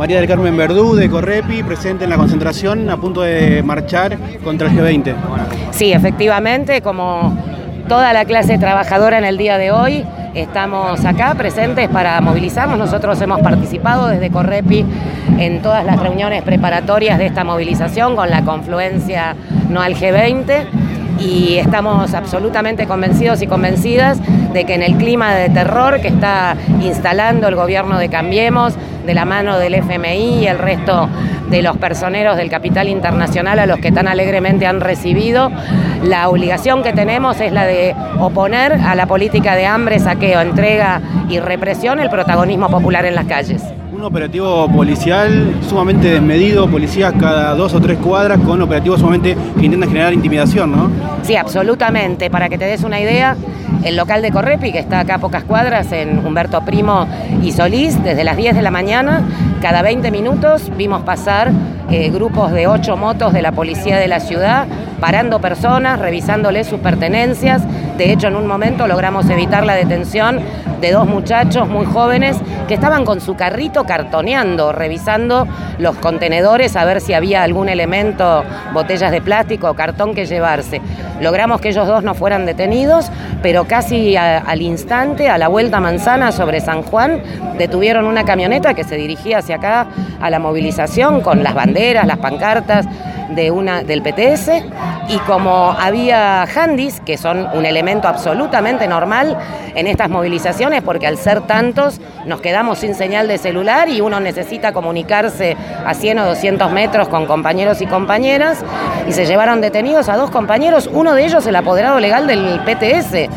María del Carmen Verdú de Correpi, presente en la concentración, a punto de marchar contra el G20. Sí, efectivamente, como toda la clase trabajadora en el día de hoy, estamos acá presentes para movilizarnos. Nosotros hemos participado desde Correpi en todas las reuniones preparatorias de esta movilización con la confluencia no al G20 y estamos absolutamente convencidos y convencidas de que en el clima de terror que está instalando el gobierno de Cambiemos, de la mano del FMI y el resto de los personeros del capital internacional a los que tan alegremente han recibido, la obligación que tenemos es la de oponer a la política de hambre, saqueo, entrega y represión el protagonismo popular en las calles. Un operativo policial sumamente desmedido, policías cada dos o tres cuadras con operativos sumamente que intentan generar intimidación, ¿no? Sí, absolutamente. Para que te des una idea, el local de Correpi, que está acá a pocas cuadras, en Humberto Primo y Solís, desde las 10 de la mañana, cada 20 minutos vimos pasar eh, grupos de ocho motos de la policía de la ciudad, parando personas, revisándoles sus pertenencias. De hecho, en un momento logramos evitar la detención de dos muchachos muy jóvenes que estaban con su carrito cartoneando, revisando los contenedores a ver si había algún elemento, botellas de plástico o cartón que llevarse. Logramos que ellos dos no fueran detenidos, pero casi al instante, a la vuelta manzana sobre San Juan, detuvieron una camioneta que se dirigía hacia acá a la movilización con las banderas, las pancartas de una, del PTS y como había handys, que son un elemento absolutamente normal en estas movilizaciones, porque al ser tantos nos quedamos sin señal de celular y uno necesita comunicarse a 100 o 200 metros con compañeros y compañeras, y se llevaron detenidos a dos compañeros, uno de ellos el apoderado legal del PTS,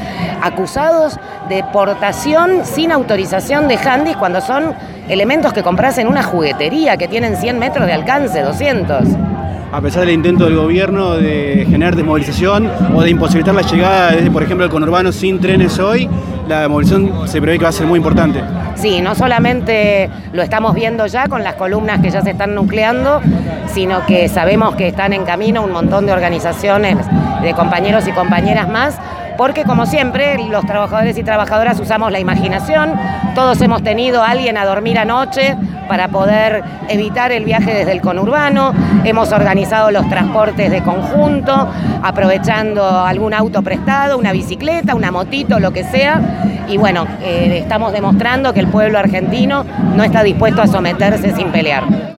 acusados de portación sin autorización de handys cuando son elementos que compras en una juguetería que tienen 100 metros de alcance, 200 a pesar del intento del gobierno de generar desmovilización o de imposibilitar la llegada, por ejemplo, el conurbano sin trenes hoy, la movilización se prevé que va a ser muy importante. Sí, no solamente lo estamos viendo ya con las columnas que ya se están nucleando, sino que sabemos que están en camino un montón de organizaciones, de compañeros y compañeras más porque como siempre los trabajadores y trabajadoras usamos la imaginación, todos hemos tenido a alguien a dormir anoche para poder evitar el viaje desde el conurbano, hemos organizado los transportes de conjunto, aprovechando algún auto prestado, una bicicleta, una motito, lo que sea, y bueno, eh, estamos demostrando que el pueblo argentino no está dispuesto a someterse sin pelear.